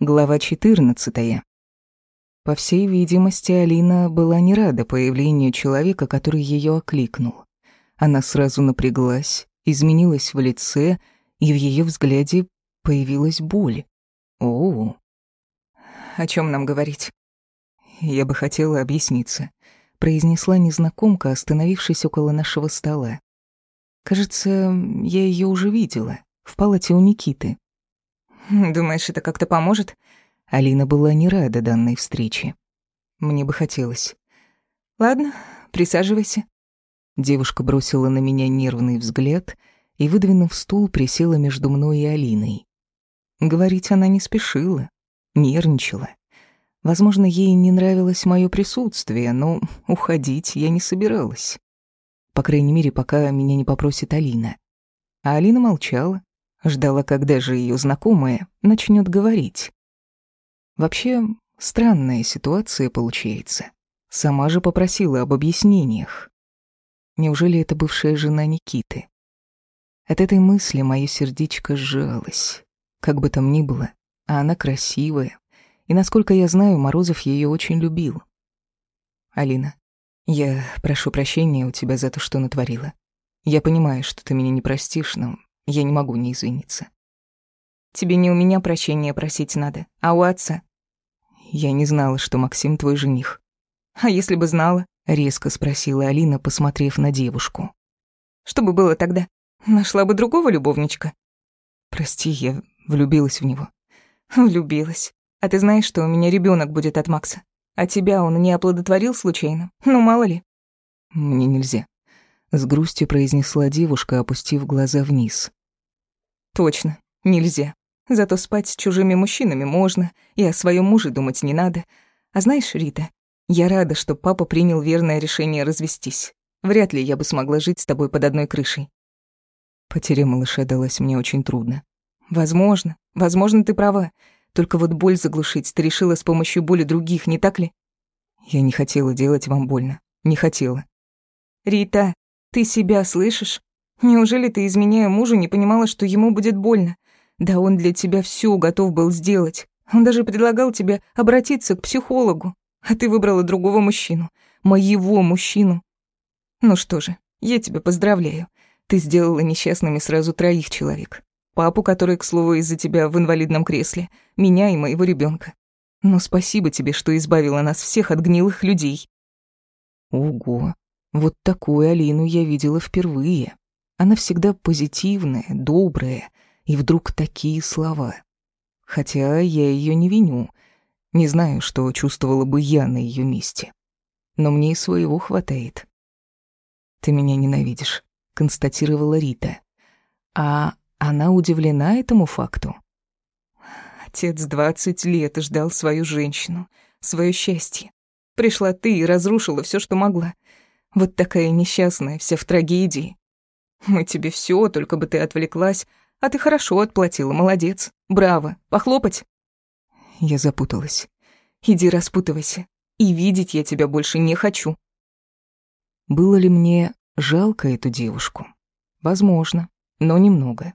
Глава 14. По всей видимости, Алина была не рада появлению человека, который ее окликнул. Она сразу напряглась, изменилась в лице, и в ее взгляде появилась боль. О, о чем нам говорить? Я бы хотела объясниться, произнесла незнакомка, остановившись около нашего стола. Кажется, я ее уже видела в палате у Никиты. Думаешь, это как-то поможет? Алина была не рада данной встрече. Мне бы хотелось. Ладно, присаживайся. Девушка бросила на меня нервный взгляд и, выдвинув стул, присела между мной и Алиной. Говорить она не спешила, нервничала. Возможно, ей не нравилось мое присутствие, но уходить я не собиралась. По крайней мере, пока меня не попросит Алина. А Алина молчала, Ждала, когда же ее знакомая начнет говорить. Вообще, странная ситуация получается. Сама же попросила об объяснениях. Неужели это бывшая жена Никиты? От этой мысли мое сердечко сжалось. Как бы там ни было, а она красивая. И, насколько я знаю, Морозов ее очень любил. Алина, я прошу прощения у тебя за то, что натворила. Я понимаю, что ты меня не простишь, но я не могу не извиниться. Тебе не у меня прощения просить надо, а у отца. Я не знала, что Максим твой жених. А если бы знала? Резко спросила Алина, посмотрев на девушку. Что бы было тогда? Нашла бы другого любовничка. Прости, я влюбилась в него. Влюбилась. А ты знаешь, что у меня ребенок будет от Макса? А тебя он не оплодотворил случайно? Ну, мало ли. Мне нельзя. С грустью произнесла девушка, опустив глаза вниз. Точно, нельзя. Зато спать с чужими мужчинами можно, и о своем муже думать не надо. А знаешь, Рита, я рада, что папа принял верное решение развестись. Вряд ли я бы смогла жить с тобой под одной крышей. Потеря малыша далась мне очень трудно. Возможно, возможно, ты права. Только вот боль заглушить ты решила с помощью боли других, не так ли? Я не хотела делать вам больно. Не хотела. Рита, ты себя слышишь? Неужели ты, изменяя мужу, не понимала, что ему будет больно? Да он для тебя все готов был сделать. Он даже предлагал тебе обратиться к психологу. А ты выбрала другого мужчину. Моего мужчину. Ну что же, я тебя поздравляю. Ты сделала несчастными сразу троих человек. Папу, который, к слову, из-за тебя в инвалидном кресле, меня и моего ребенка. Но спасибо тебе, что избавила нас всех от гнилых людей. Ого, вот такую Алину я видела впервые. Она всегда позитивная, добрая, и вдруг такие слова. Хотя я ее не виню. Не знаю, что чувствовала бы я на ее месте. Но мне и своего хватает. «Ты меня ненавидишь», — констатировала Рита. А она удивлена этому факту. Отец двадцать лет ждал свою женщину, свое счастье. Пришла ты и разрушила все, что могла. Вот такая несчастная, вся в трагедии. Мы тебе все, только бы ты отвлеклась, а ты хорошо отплатила, молодец. Браво. Похлопать? Я запуталась. Иди распутывайся. И видеть я тебя больше не хочу. Было ли мне жалко эту девушку? Возможно, но немного.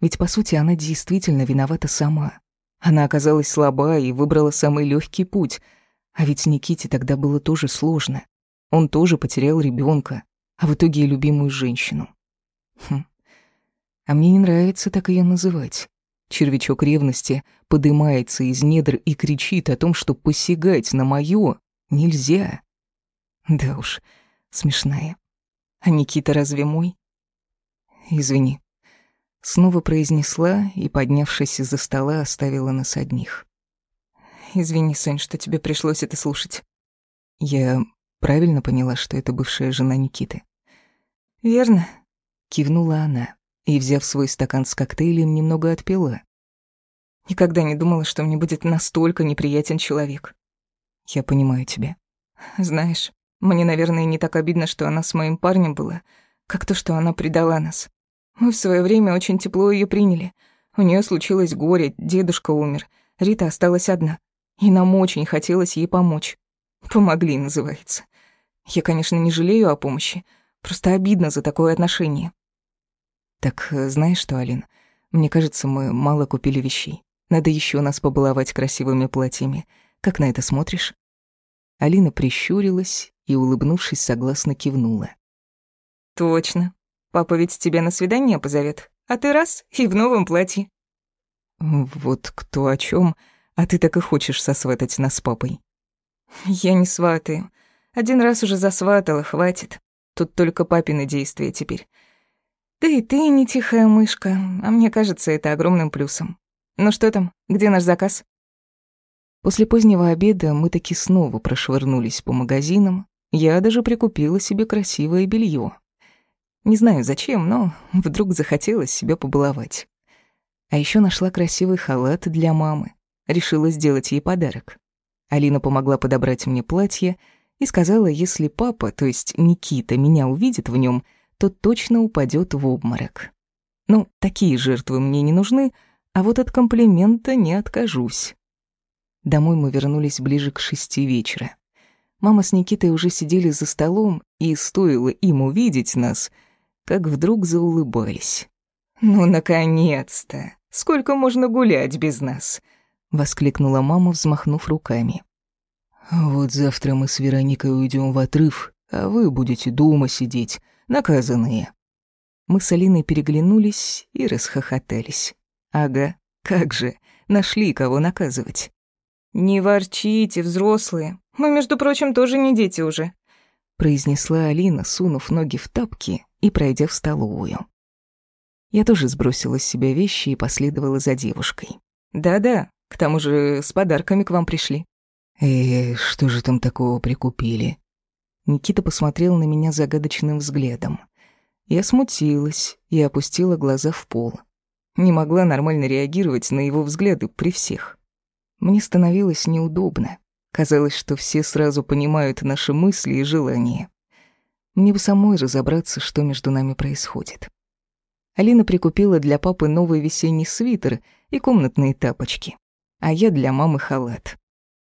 Ведь, по сути, она действительно виновата сама. Она оказалась слаба и выбрала самый легкий путь. А ведь Никите тогда было тоже сложно. Он тоже потерял ребенка, а в итоге и любимую женщину. Хм. А мне не нравится так ее называть. Червячок ревности подымается из недр и кричит о том, что посягать на моё нельзя. Да уж, смешная. А Никита разве мой? Извини. Снова произнесла и, поднявшись из-за стола, оставила нас одних. Извини, Сын, что тебе пришлось это слушать. Я правильно поняла, что это бывшая жена Никиты? Верно, Кивнула она и, взяв свой стакан с коктейлем, немного отпила. Никогда не думала, что мне будет настолько неприятен человек. Я понимаю тебя. Знаешь, мне, наверное, не так обидно, что она с моим парнем была, как то, что она предала нас. Мы в свое время очень тепло ее приняли. У нее случилось горе, дедушка умер, Рита осталась одна. И нам очень хотелось ей помочь. Помогли, называется. Я, конечно, не жалею о помощи, просто обидно за такое отношение. Так э, знаешь что, Алин, мне кажется, мы мало купили вещей. Надо еще нас побаловать красивыми платьями. Как на это смотришь?» Алина прищурилась и, улыбнувшись, согласно кивнула. «Точно. Папа ведь тебя на свидание позовет, а ты раз и в новом платье». «Вот кто о чем, а ты так и хочешь сосватать нас с папой». «Я не сватаю. Один раз уже засватала, хватит. Тут только папины действия теперь. Да и ты не тихая мышка, а мне кажется, это огромным плюсом. Ну что там, где наш заказ?» После позднего обеда мы таки снова прошвырнулись по магазинам. Я даже прикупила себе красивое белье. Не знаю зачем, но вдруг захотелось себя побаловать. А еще нашла красивый халат для мамы. Решила сделать ей подарок. Алина помогла подобрать мне платье и сказала, если папа, то есть Никита, меня увидит в нем, то точно упадет в обморок. Ну, такие жертвы мне не нужны, а вот от комплимента не откажусь. Домой мы вернулись ближе к шести вечера. Мама с Никитой уже сидели за столом, и стоило им увидеть нас, как вдруг заулыбались. «Ну, наконец-то! Сколько можно гулять без нас?» — воскликнула мама, взмахнув руками. «Вот завтра мы с Вероникой уйдем в отрыв, а вы будете дома сидеть, наказанные». Мы с Алиной переглянулись и расхохотались. «Ага, как же, нашли кого наказывать». «Не ворчите, взрослые. Мы, между прочим, тоже не дети уже», — произнесла Алина, сунув ноги в тапки и пройдя в столовую. Я тоже сбросила с себя вещи и последовала за девушкой. «Да-да, к тому же с подарками к вам пришли». «Э, что же там такого прикупили?» Никита посмотрел на меня загадочным взглядом. Я смутилась и опустила глаза в пол. Не могла нормально реагировать на его взгляды при всех. Мне становилось неудобно. Казалось, что все сразу понимают наши мысли и желания. Мне бы самой разобраться, что между нами происходит. Алина прикупила для папы новый весенний свитер и комнатные тапочки а я для мамы халат.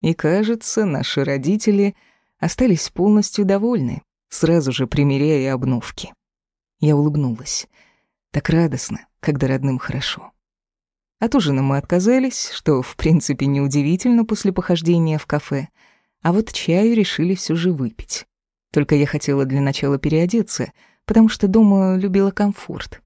И кажется, наши родители остались полностью довольны, сразу же примеряя обновки. Я улыбнулась. Так радостно, когда родным хорошо. От ужина мы отказались, что, в принципе, неудивительно после похождения в кафе, а вот чаю решили все же выпить. Только я хотела для начала переодеться, потому что дома любила комфорт.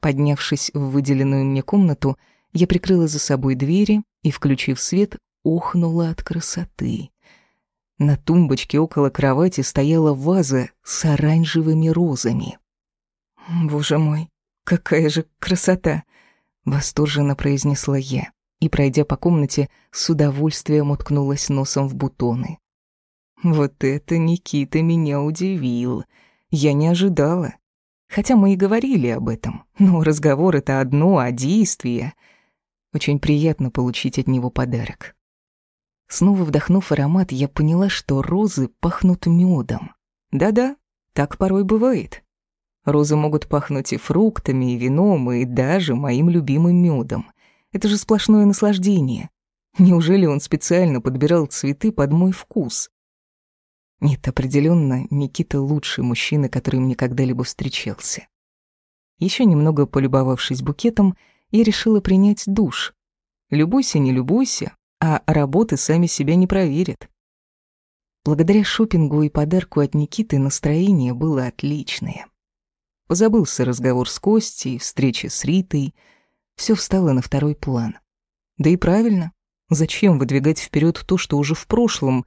Поднявшись в выделенную мне комнату, я прикрыла за собой двери и, включив свет, охнула от красоты. На тумбочке около кровати стояла ваза с оранжевыми розами. «Боже мой, какая же красота!» — восторженно произнесла я и, пройдя по комнате, с удовольствием уткнулась носом в бутоны. Вот это Никита меня удивил. Я не ожидала. Хотя мы и говорили об этом, но разговор — это одно, а действие — очень приятно получить от него подарок. Снова вдохнув аромат, я поняла, что розы пахнут медом. Да-да, так порой бывает. Розы могут пахнуть и фруктами, и вином, и даже моим любимым медом. Это же сплошное наслаждение. Неужели он специально подбирал цветы под мой вкус? Нет, определенно, Никита лучший мужчина, который мне когда-либо встречался. Еще немного полюбовавшись букетом, я решила принять душ. Любуйся, не любуйся, а работы сами себя не проверят. Благодаря шопингу и подарку от Никиты настроение было отличное. Позабылся разговор с Костей, встреча с Ритой. Все встало на второй план. Да и правильно. Зачем выдвигать вперед то, что уже в прошлом,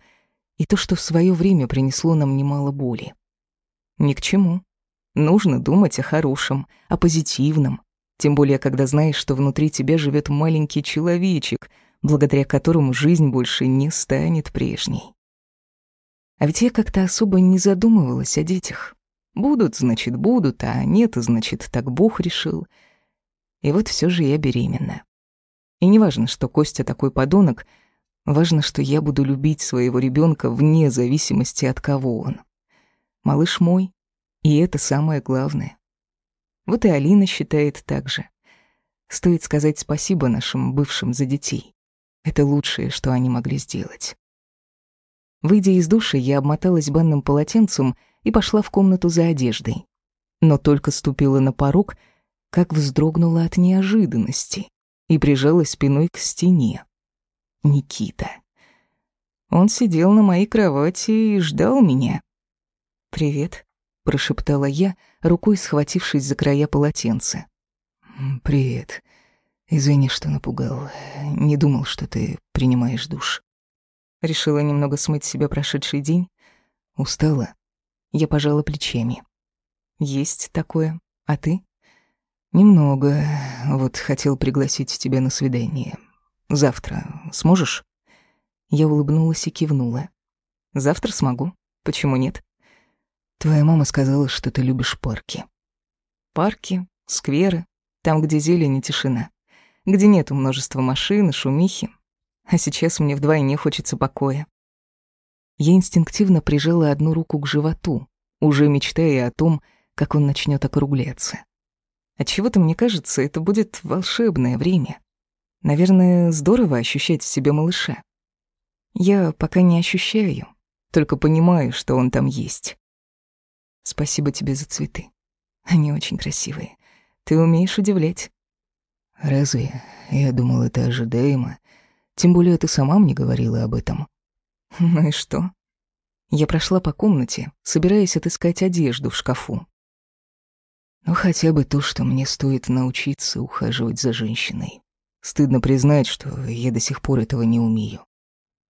и то, что в свое время принесло нам немало боли? Ни к чему. Нужно думать о хорошем, о позитивном, тем более, когда знаешь, что внутри тебя живет маленький человечек, благодаря которому жизнь больше не станет прежней. А ведь я как-то особо не задумывалась о детях. Будут, значит, будут, а нет, значит, так Бог решил. И вот все же я беременна. И не важно, что Костя такой подонок, важно, что я буду любить своего ребенка вне зависимости от кого он. Малыш мой, и это самое главное. Вот и Алина считает так же. Стоит сказать спасибо нашим бывшим за детей. Это лучшее, что они могли сделать. Выйдя из души, я обмоталась банным полотенцем и пошла в комнату за одеждой. Но только ступила на порог, как вздрогнула от неожиданности. и прижалась спиной к стене. Никита. Он сидел на моей кровати и ждал меня. «Привет», — прошептала я, рукой схватившись за края полотенца. «Привет. Извини, что напугал. Не думал, что ты принимаешь душ». Решила немного смыть себя прошедший день. Устала. Я пожала плечами. «Есть такое. А ты?» «Немного. Вот хотел пригласить тебя на свидание. Завтра сможешь?» Я улыбнулась и кивнула. «Завтра смогу. Почему нет?» «Твоя мама сказала, что ты любишь парки». «Парки, скверы, там, где зелень и тишина, где нету множества машин и шумихи. А сейчас мне вдвойне хочется покоя». Я инстинктивно прижала одну руку к животу, уже мечтая о том, как он начнет округляться. Отчего-то мне кажется, это будет волшебное время. Наверное, здорово ощущать в себе малыша. Я пока не ощущаю, только понимаю, что он там есть. Спасибо тебе за цветы. Они очень красивые. Ты умеешь удивлять. Разве? Я думал, это ожидаемо. Тем более ты сама мне говорила об этом. Ну и что? Я прошла по комнате, собираясь отыскать одежду в шкафу. Ну, хотя бы то, что мне стоит научиться ухаживать за женщиной. Стыдно признать, что я до сих пор этого не умею.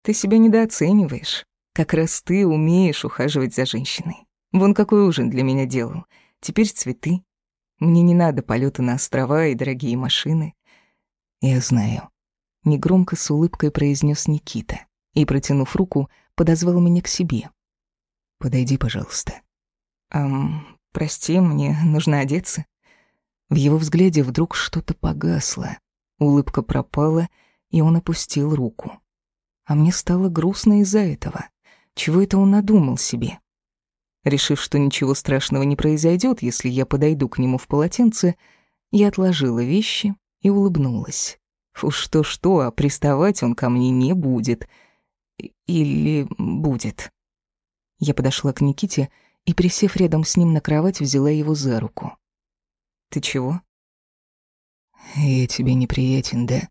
Ты себя недооцениваешь. Как раз ты умеешь ухаживать за женщиной. Вон какой ужин для меня делал. Теперь цветы. Мне не надо полеты на острова и дорогие машины. Я знаю. Негромко с улыбкой произнес Никита и, протянув руку, подозвал меня к себе. «Подойди, пожалуйста». «Эм, прости, мне нужно одеться». В его взгляде вдруг что-то погасло. Улыбка пропала, и он опустил руку. А мне стало грустно из-за этого. Чего это он надумал себе? Решив, что ничего страшного не произойдет, если я подойду к нему в полотенце, я отложила вещи и улыбнулась. Уж что-что, а приставать он ко мне не будет. Или будет. Я подошла к Никите и, присев рядом с ним на кровать, взяла его за руку. «Ты чего?» «Я тебе неприятен, да?»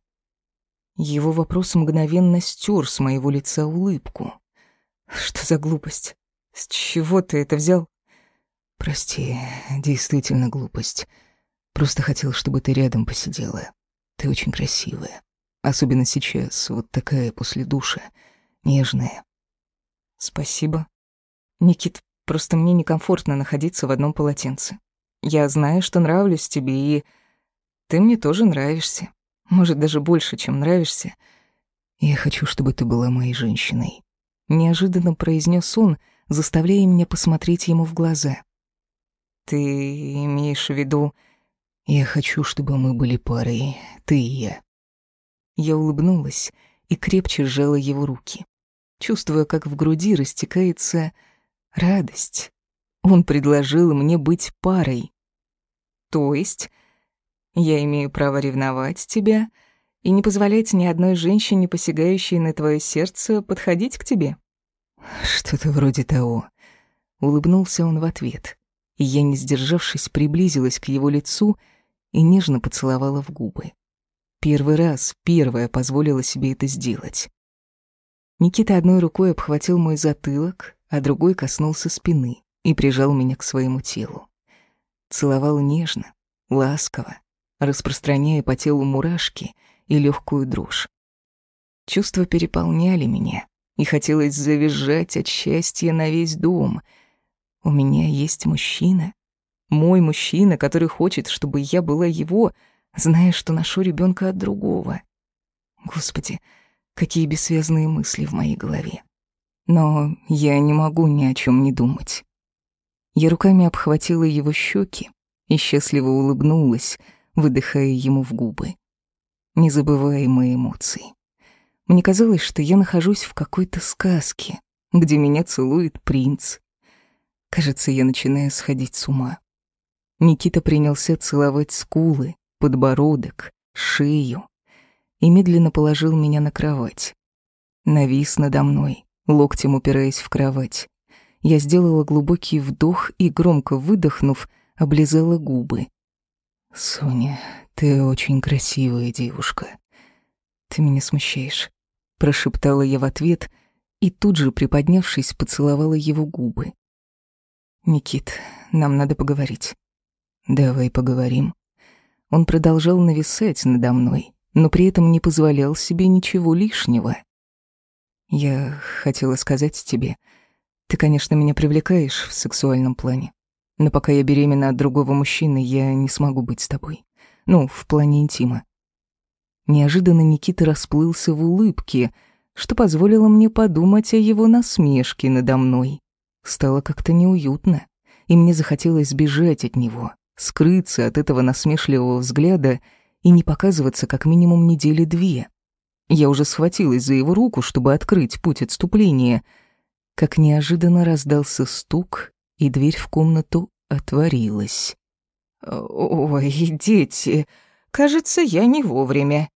Его вопрос мгновенно стер с моего лица улыбку. «Что за глупость? С чего ты это взял?» «Прости, действительно глупость. Просто хотел, чтобы ты рядом посидела. Ты очень красивая. Особенно сейчас, вот такая после душа, нежная». «Спасибо. Никит, просто мне некомфортно находиться в одном полотенце. Я знаю, что нравлюсь тебе, и ты мне тоже нравишься. Может, даже больше, чем нравишься. Я хочу, чтобы ты была моей женщиной. Неожиданно произнес он, заставляя меня посмотреть ему в глаза. Ты имеешь в виду... Я хочу, чтобы мы были парой, ты и я. Я улыбнулась и крепче сжала его руки, чувствуя, как в груди растекается радость. Он предложил мне быть парой. То есть я имею право ревновать тебя и не позволять ни одной женщине, посягающей на твое сердце, подходить к тебе. Что-то вроде того. Улыбнулся он в ответ, и я, не сдержавшись, приблизилась к его лицу и нежно поцеловала в губы. Первый раз, первая позволила себе это сделать. Никита одной рукой обхватил мой затылок, а другой коснулся спины и прижал меня к своему телу. Целовал нежно, ласково, распространяя по телу мурашки и легкую дрожь. Чувства переполняли меня, и хотелось завизжать от счастья на весь дом. У меня есть мужчина. Мой мужчина, который хочет, чтобы я была его, зная, что ношу ребенка от другого. Господи, какие бессвязные мысли в моей голове. Но я не могу ни о чем не думать. Я руками обхватила его щеки и счастливо улыбнулась, выдыхая ему в губы. Незабываемые эмоции. Мне казалось, что я нахожусь в какой-то сказке, где меня целует принц. Кажется, я начинаю сходить с ума. Никита принялся целовать скулы, подбородок, шею и медленно положил меня на кровать. Навис надо мной, локтем упираясь в кровать. Я сделала глубокий вдох и, громко выдохнув, облизала губы. «Соня, Ты очень красивая девушка. Ты меня смущаешь, прошептала я в ответ и тут же, приподнявшись, поцеловала его губы. Никит, нам надо поговорить. Давай поговорим. Он продолжал нависать надо мной, но при этом не позволял себе ничего лишнего. Я хотела сказать тебе, ты, конечно, меня привлекаешь в сексуальном плане, но пока я беременна от другого мужчины, я не смогу быть с тобой. Ну, в плане интима. Неожиданно Никита расплылся в улыбке, что позволило мне подумать о его насмешке надо мной. Стало как-то неуютно, и мне захотелось сбежать от него, скрыться от этого насмешливого взгляда и не показываться как минимум недели две. Я уже схватилась за его руку, чтобы открыть путь отступления, как неожиданно раздался стук, и дверь в комнату отворилась. «Ой, дети, кажется, я не вовремя».